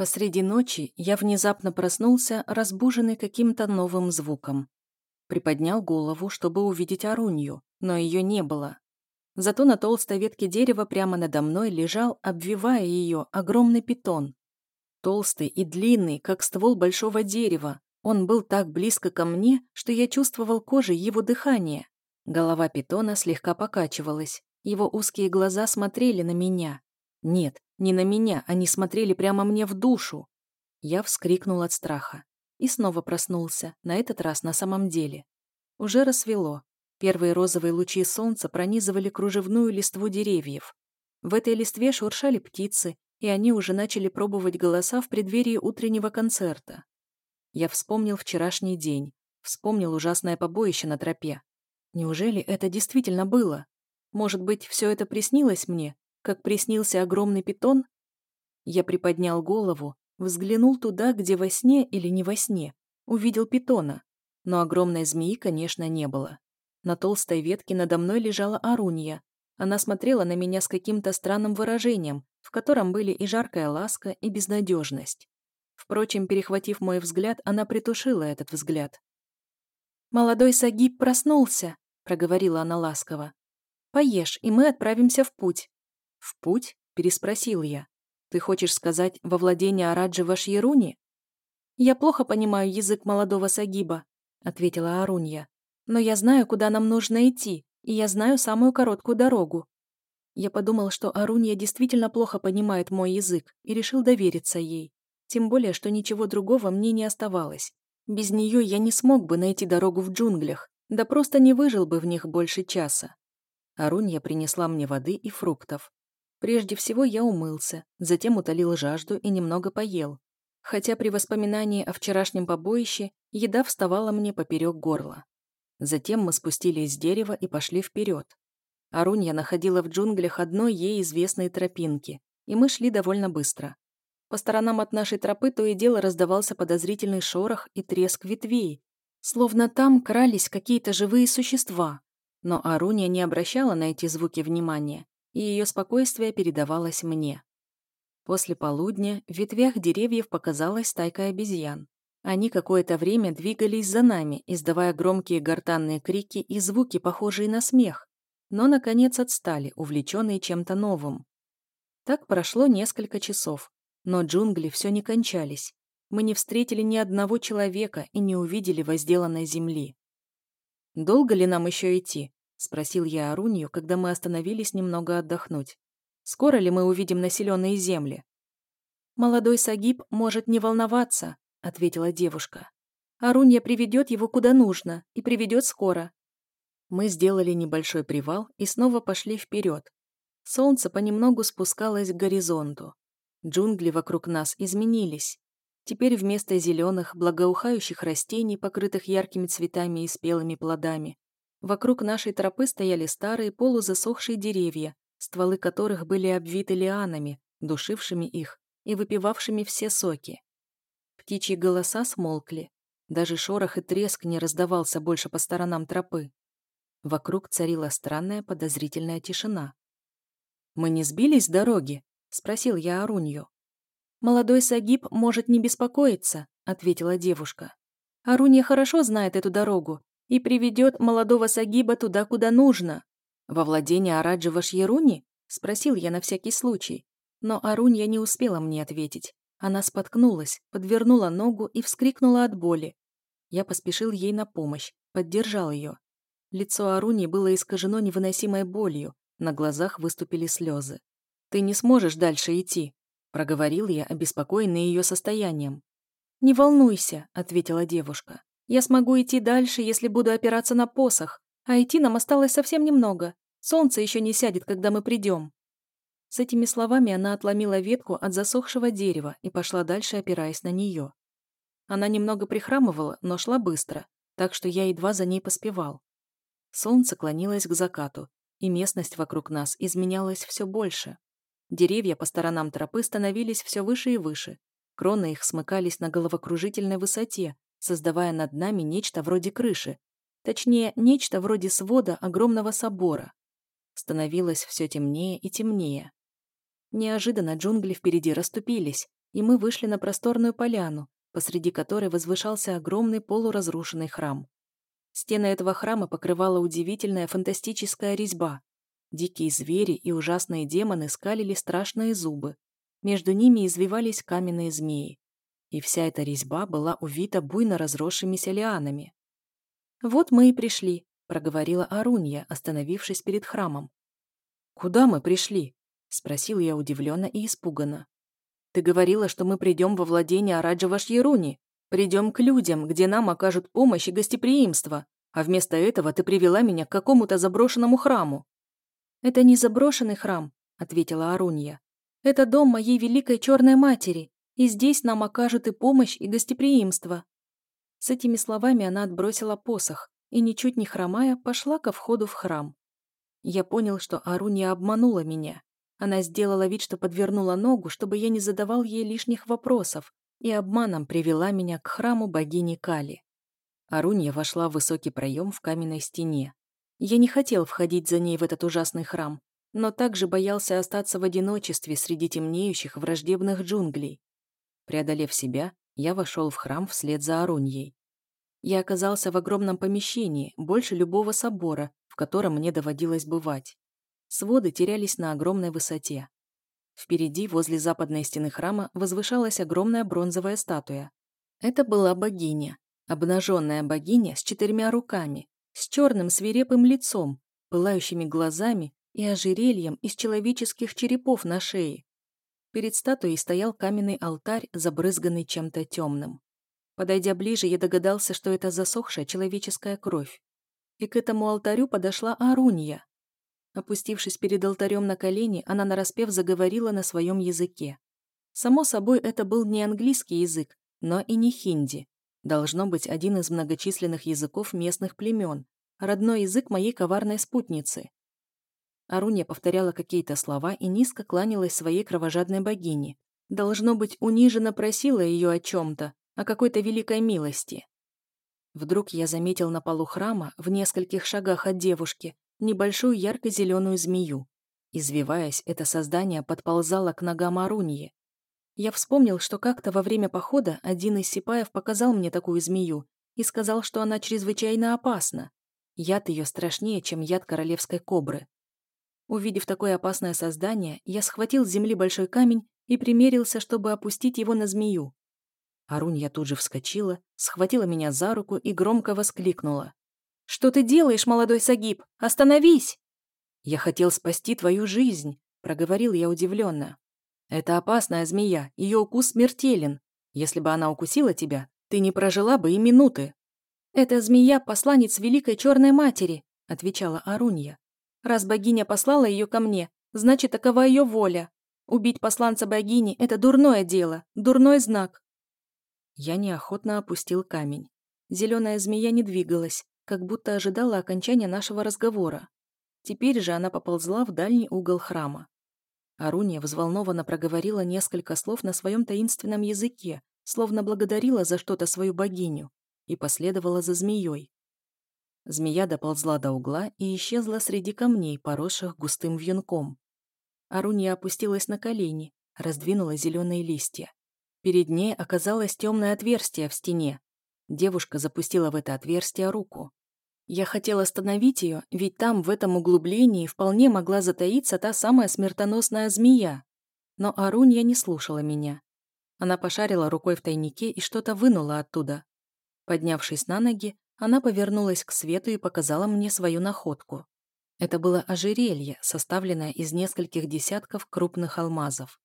Посреди ночи я внезапно проснулся, разбуженный каким-то новым звуком. Приподнял голову, чтобы увидеть Арунью, но ее не было. Зато на толстой ветке дерева прямо надо мной лежал, обвивая ее, огромный питон. Толстый и длинный, как ствол большого дерева. Он был так близко ко мне, что я чувствовал кожей его дыхание. Голова питона слегка покачивалась. Его узкие глаза смотрели на меня. Нет, не на меня, они смотрели прямо мне в душу. Я вскрикнул от страха. И снова проснулся, на этот раз на самом деле. Уже рассвело. Первые розовые лучи солнца пронизывали кружевную листву деревьев. В этой листве шуршали птицы, и они уже начали пробовать голоса в преддверии утреннего концерта. Я вспомнил вчерашний день, вспомнил ужасное побоище на тропе. Неужели это действительно было? Может быть, все это приснилось мне, как приснился огромный питон? Я приподнял голову, взглянул туда, где во сне или не во сне, увидел питона, но огромной змеи, конечно, не было. На толстой ветке надо мной лежала Арунья. Она смотрела на меня с каким-то странным выражением, в котором были и жаркая ласка, и безнадежность. Впрочем, перехватив мой взгляд, она притушила этот взгляд. «Молодой Сагиб проснулся», — проговорила она ласково. «Поешь, и мы отправимся в путь. «В путь?» – переспросил я. «Ты хочешь сказать во владение Араджи Вашьеруни?» «Я плохо понимаю язык молодого Сагиба», – ответила Арунья. «Но я знаю, куда нам нужно идти, и я знаю самую короткую дорогу». Я подумал, что Арунья действительно плохо понимает мой язык, и решил довериться ей. Тем более, что ничего другого мне не оставалось. Без нее я не смог бы найти дорогу в джунглях, да просто не выжил бы в них больше часа. Арунья принесла мне воды и фруктов. Прежде всего я умылся, затем утолил жажду и немного поел. Хотя при воспоминании о вчерашнем побоище еда вставала мне поперек горла. Затем мы спустились с дерева и пошли вперед. Арунья находила в джунглях одной ей известной тропинки, и мы шли довольно быстро. По сторонам от нашей тропы то и дело раздавался подозрительный шорох и треск ветвей, словно там крались какие-то живые существа. Но Арунья не обращала на эти звуки внимания и ее спокойствие передавалось мне. После полудня в ветвях деревьев показалась стайка обезьян. Они какое-то время двигались за нами, издавая громкие гортанные крики и звуки, похожие на смех, но, наконец, отстали, увлеченные чем-то новым. Так прошло несколько часов, но джунгли все не кончались. Мы не встретили ни одного человека и не увидели возделанной земли. «Долго ли нам еще идти?» — спросил я Арунью, когда мы остановились немного отдохнуть. «Скоро ли мы увидим населенные земли?» «Молодой Сагиб может не волноваться», — ответила девушка. «Арунья приведет его куда нужно и приведет скоро». Мы сделали небольшой привал и снова пошли вперед. Солнце понемногу спускалось к горизонту. Джунгли вокруг нас изменились. Теперь вместо зеленых, благоухающих растений, покрытых яркими цветами и спелыми плодами, Вокруг нашей тропы стояли старые полузасохшие деревья, стволы которых были обвиты лианами, душившими их и выпивавшими все соки. Птичьи голоса смолкли. Даже шорох и треск не раздавался больше по сторонам тропы. Вокруг царила странная подозрительная тишина. «Мы не сбились с дороги?» — спросил я Арунью. «Молодой Сагиб может не беспокоиться», — ответила девушка. «Арунья хорошо знает эту дорогу и приведет молодого Сагиба туда, куда нужно. Во владение Араджи Вашьеруни? Спросил я на всякий случай. Но Арунья не успела мне ответить. Она споткнулась, подвернула ногу и вскрикнула от боли. Я поспешил ей на помощь, поддержал ее. Лицо Аруни было искажено невыносимой болью, на глазах выступили слезы. «Ты не сможешь дальше идти», — проговорил я, обеспокоенный ее состоянием. «Не волнуйся», — ответила девушка. Я смогу идти дальше, если буду опираться на посох, а идти нам осталось совсем немного. Солнце еще не сядет, когда мы придем». С этими словами она отломила ветку от засохшего дерева и пошла дальше, опираясь на нее. Она немного прихрамывала, но шла быстро, так что я едва за ней поспевал. Солнце клонилось к закату, и местность вокруг нас изменялась все больше. Деревья по сторонам тропы становились все выше и выше. Кроны их смыкались на головокружительной высоте, создавая над нами нечто вроде крыши, точнее, нечто вроде свода огромного собора. Становилось все темнее и темнее. Неожиданно джунгли впереди расступились, и мы вышли на просторную поляну, посреди которой возвышался огромный полуразрушенный храм. Стены этого храма покрывала удивительная фантастическая резьба. Дикие звери и ужасные демоны скалили страшные зубы. Между ними извивались каменные змеи. И вся эта резьба была увита буйно разросшимися лианами. «Вот мы и пришли», — проговорила Арунья, остановившись перед храмом. «Куда мы пришли?» — спросил я удивленно и испуганно. «Ты говорила, что мы придем во владение Араджа-Вашьеруни, придем к людям, где нам окажут помощь и гостеприимство, а вместо этого ты привела меня к какому-то заброшенному храму». «Это не заброшенный храм», — ответила Арунья. «Это дом моей великой черной матери, и здесь нам окажут и помощь, и гостеприимство». С этими словами она отбросила посох и, ничуть не хромая, пошла ко входу в храм. Я понял, что Аруния обманула меня. Она сделала вид, что подвернула ногу, чтобы я не задавал ей лишних вопросов, и обманом привела меня к храму богини Кали. Арунья вошла в высокий проем в каменной стене. Я не хотел входить за ней в этот ужасный храм, но также боялся остаться в одиночестве среди темнеющих враждебных джунглей. Преодолев себя, я вошел в храм вслед за Аруньей. Я оказался в огромном помещении, больше любого собора, в котором мне доводилось бывать. Своды терялись на огромной высоте. Впереди, возле западной стены храма, возвышалась огромная бронзовая статуя. Это была богиня, обнаженная богиня с четырьмя руками, с черным свирепым лицом, пылающими глазами и ожерельем из человеческих черепов на шее. Перед статуей стоял каменный алтарь, забрызганный чем-то темным. Подойдя ближе, я догадался, что это засохшая человеческая кровь. И к этому алтарю подошла Арунья. Опустившись перед алтарем на колени, она нараспев заговорила на своем языке. Само собой, это был не английский язык, но и не хинди. Должно быть один из многочисленных языков местных племен, родной язык моей коварной спутницы. Арунья повторяла какие-то слова и низко кланялась своей кровожадной богине. Должно быть, униженно просила ее о чем-то, о какой-то великой милости. Вдруг я заметил на полу храма, в нескольких шагах от девушки, небольшую ярко-зеленую змею. Извиваясь, это создание подползало к ногам Аруньи. Я вспомнил, что как-то во время похода один из сипаев показал мне такую змею и сказал, что она чрезвычайно опасна. Яд ее страшнее, чем яд королевской кобры. Увидев такое опасное создание, я схватил с земли большой камень и примерился, чтобы опустить его на змею. Арунья тут же вскочила, схватила меня за руку и громко воскликнула. «Что ты делаешь, молодой Сагиб? Остановись!» «Я хотел спасти твою жизнь», — проговорил я удивленно. «Это опасная змея, ее укус смертелен. Если бы она укусила тебя, ты не прожила бы и минуты». «Это змея — посланец Великой Черной Матери», — отвечала Арунья. «Раз богиня послала ее ко мне, значит, такова ее воля. Убить посланца богини — это дурное дело, дурной знак. Я неохотно опустил камень. Зеленая змея не двигалась, как будто ожидала окончания нашего разговора. Теперь же она поползла в дальний угол храма. Аруния взволнованно проговорила несколько слов на своем таинственном языке, словно благодарила за что-то свою богиню, и последовала за змеей. Змея доползла до угла и исчезла среди камней, поросших густым вьюнком. Аруния опустилась на колени, раздвинула зеленые листья. Перед ней оказалось темное отверстие в стене. Девушка запустила в это отверстие руку. Я хотел остановить ее, ведь там, в этом углублении, вполне могла затаиться та самая смертоносная змея. Но Арунья не слушала меня. Она пошарила рукой в тайнике и что-то вынула оттуда. Поднявшись на ноги, она повернулась к свету и показала мне свою находку. Это было ожерелье, составленное из нескольких десятков крупных алмазов.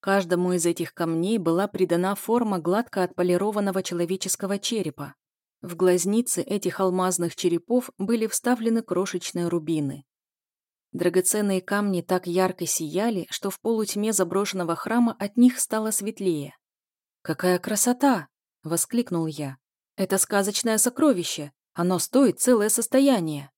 Каждому из этих камней была придана форма гладко отполированного человеческого черепа. В глазницы этих алмазных черепов были вставлены крошечные рубины. Драгоценные камни так ярко сияли, что в полутьме заброшенного храма от них стало светлее. «Какая красота!» — воскликнул я. «Это сказочное сокровище! Оно стоит целое состояние!»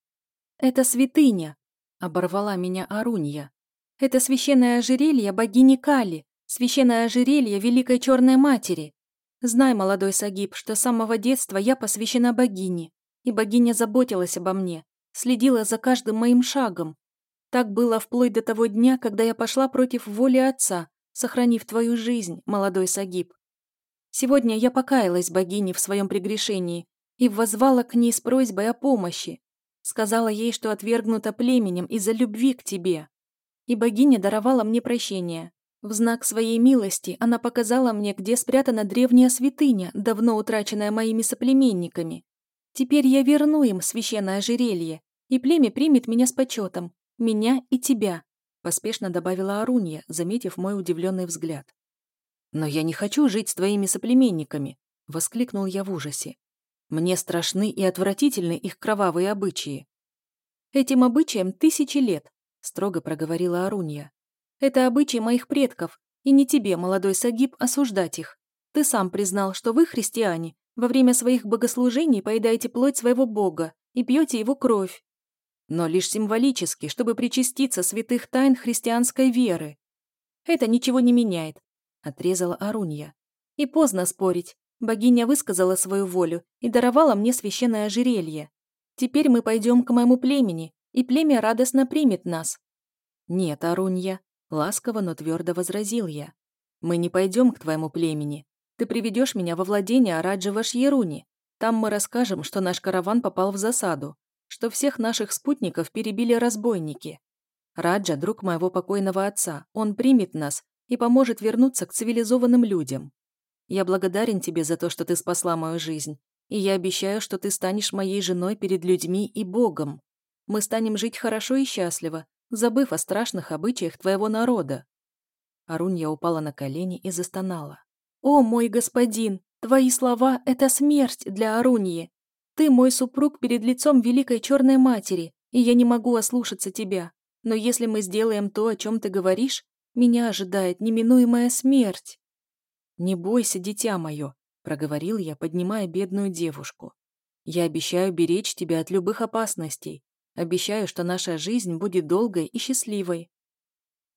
«Это святыня!» — оборвала меня Арунья. «Это священное ожерелье богини Кали, священное ожерелье Великой Черной Матери. Знай, молодой Сагиб, что с самого детства я посвящена богине, и богиня заботилась обо мне, следила за каждым моим шагом. Так было вплоть до того дня, когда я пошла против воли отца, сохранив твою жизнь, молодой Сагиб. Сегодня я покаялась богине в своем прегрешении и воззвала к ней с просьбой о помощи. Сказала ей, что отвергнута племенем из-за любви к тебе. И богиня даровала мне прощение. В знак своей милости она показала мне, где спрятана древняя святыня, давно утраченная моими соплеменниками. Теперь я верну им священное ожерелье, и племя примет меня с почетом, меня и тебя», поспешно добавила Арунья, заметив мой удивленный взгляд. «Но я не хочу жить с твоими соплеменниками», воскликнул я в ужасе. «Мне страшны и отвратительны их кровавые обычаи». «Этим обычаям тысячи лет», строго проговорила Арунья. Это обычаи моих предков, и не тебе, молодой Сагиб, осуждать их. Ты сам признал, что вы, христиане, во время своих богослужений поедаете плоть своего бога и пьете его кровь. Но лишь символически, чтобы причаститься святых тайн христианской веры. Это ничего не меняет, отрезала Арунья. И поздно спорить. Богиня высказала свою волю и даровала мне священное ожерелье. Теперь мы пойдем к моему племени, и племя радостно примет нас. Нет, Арунья, Ласково, но твердо возразил я. «Мы не пойдем к твоему племени. Ты приведешь меня во владение Араджи Вашьеруни. Там мы расскажем, что наш караван попал в засаду, что всех наших спутников перебили разбойники. Раджа – друг моего покойного отца. Он примет нас и поможет вернуться к цивилизованным людям. Я благодарен тебе за то, что ты спасла мою жизнь, и я обещаю, что ты станешь моей женой перед людьми и Богом. Мы станем жить хорошо и счастливо, забыв о страшных обычаях твоего народа». Арунья упала на колени и застонала. «О, мой господин, твои слова — это смерть для Аруньи. Ты мой супруг перед лицом Великой Черной Матери, и я не могу ослушаться тебя. Но если мы сделаем то, о чем ты говоришь, меня ожидает неминуемая смерть». «Не бойся, дитя мое», — проговорил я, поднимая бедную девушку. «Я обещаю беречь тебя от любых опасностей. Обещаю, что наша жизнь будет долгой и счастливой».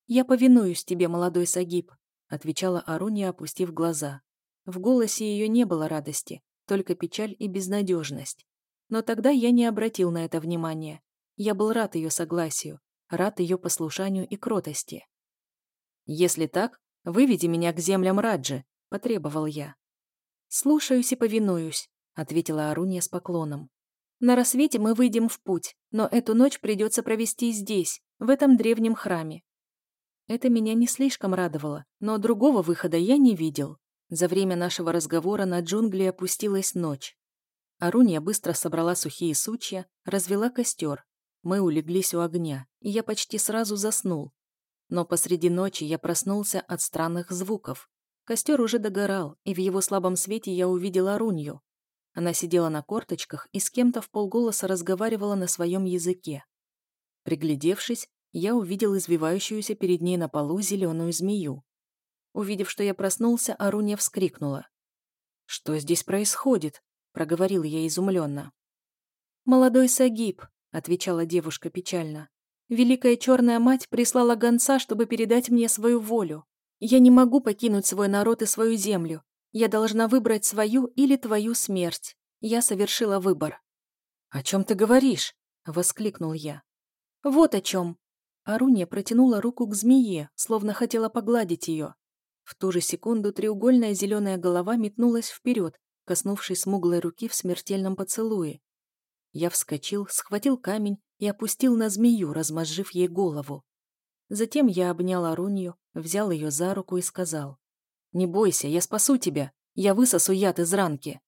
«Я повинуюсь тебе, молодой Сагиб», — отвечала Аруния, опустив глаза. В голосе ее не было радости, только печаль и безнадежность. Но тогда я не обратил на это внимания. Я был рад ее согласию, рад ее послушанию и кротости. «Если так, выведи меня к землям Раджи», — потребовал я. «Слушаюсь и повинуюсь», — ответила Аруния с поклоном. На рассвете мы выйдем в путь, но эту ночь придется провести здесь, в этом древнем храме. Это меня не слишком радовало, но другого выхода я не видел. За время нашего разговора на джунгли опустилась ночь. Аруния быстро собрала сухие сучья, развела костер. Мы улеглись у огня, и я почти сразу заснул. Но посреди ночи я проснулся от странных звуков. Костер уже догорал, и в его слабом свете я увидел Арунью. Она сидела на корточках и с кем-то в полголоса разговаривала на своем языке. Приглядевшись, я увидел извивающуюся перед ней на полу зеленую змею. Увидев, что я проснулся, Аруня вскрикнула. «Что здесь происходит?» – проговорил я изумленно. «Молодой Сагиб», – отвечала девушка печально. «Великая черная мать прислала гонца, чтобы передать мне свою волю. Я не могу покинуть свой народ и свою землю. Я должна выбрать свою или твою смерть. Я совершила выбор». «О чем ты говоришь?» — воскликнул я. «Вот о чем». Аруня протянула руку к змее, словно хотела погладить ее. В ту же секунду треугольная зеленая голова метнулась вперед, коснувшись смуглой руки в смертельном поцелуе. Я вскочил, схватил камень и опустил на змею, размозжив ей голову. Затем я обнял Арунью, взял ее за руку и сказал. «Не бойся, я спасу тебя. Я высосу яд из ранки».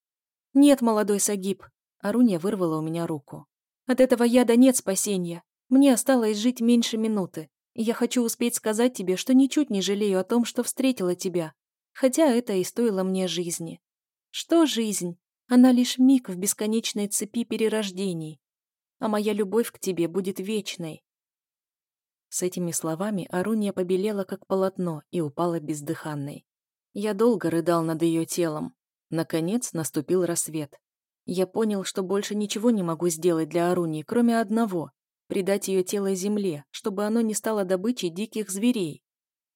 «Нет, молодой Сагиб». Аруня вырвала у меня руку. «От этого яда нет спасения. Мне осталось жить меньше минуты. Я хочу успеть сказать тебе, что ничуть не жалею о том, что встретила тебя. Хотя это и стоило мне жизни. Что жизнь? Она лишь миг в бесконечной цепи перерождений. А моя любовь к тебе будет вечной». С этими словами Аруния побелела, как полотно, и упала бездыханной. Я долго рыдал над ее телом. Наконец наступил рассвет. Я понял, что больше ничего не могу сделать для Аруни, кроме одного — придать ее тело земле, чтобы оно не стало добычей диких зверей.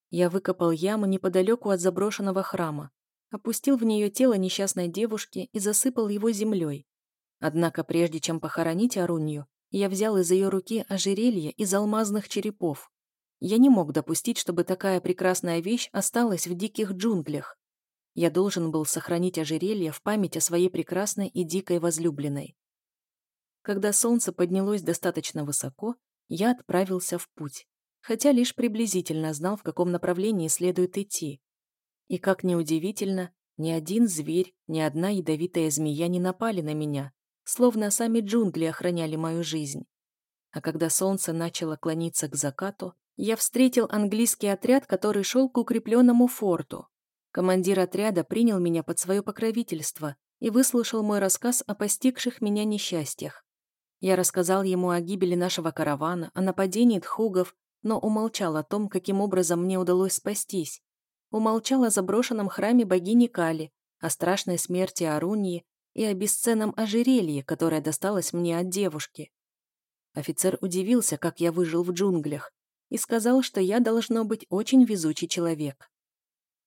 Я выкопал яму неподалеку от заброшенного храма, опустил в нее тело несчастной девушки и засыпал его землей. Однако прежде чем похоронить Арунью, я взял из ее руки ожерелье из алмазных черепов. Я не мог допустить, чтобы такая прекрасная вещь осталась в диких джунглях. Я должен был сохранить ожерелье в память о своей прекрасной и дикой возлюбленной. Когда солнце поднялось достаточно высоко, я отправился в путь, хотя лишь приблизительно знал, в каком направлении следует идти. И, как ни удивительно, ни один зверь, ни одна ядовитая змея не напали на меня, словно сами джунгли охраняли мою жизнь. А когда солнце начало клониться к закату, я встретил английский отряд, который шел к укрепленному форту. Командир отряда принял меня под свое покровительство и выслушал мой рассказ о постигших меня несчастьях. Я рассказал ему о гибели нашего каравана, о нападении тхугов, но умолчал о том, каким образом мне удалось спастись. Умолчал о заброшенном храме богини Кали, о страшной смерти Аруньи и о бесценном ожерелье, которое досталось мне от девушки. Офицер удивился, как я выжил в джунглях, и сказал, что я должно быть очень везучий человек.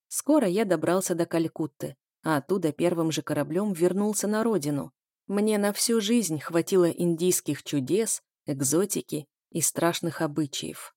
Скоро я добрался до Калькутты, а оттуда первым же кораблем вернулся на родину. Мне на всю жизнь хватило индийских чудес, экзотики и страшных обычаев.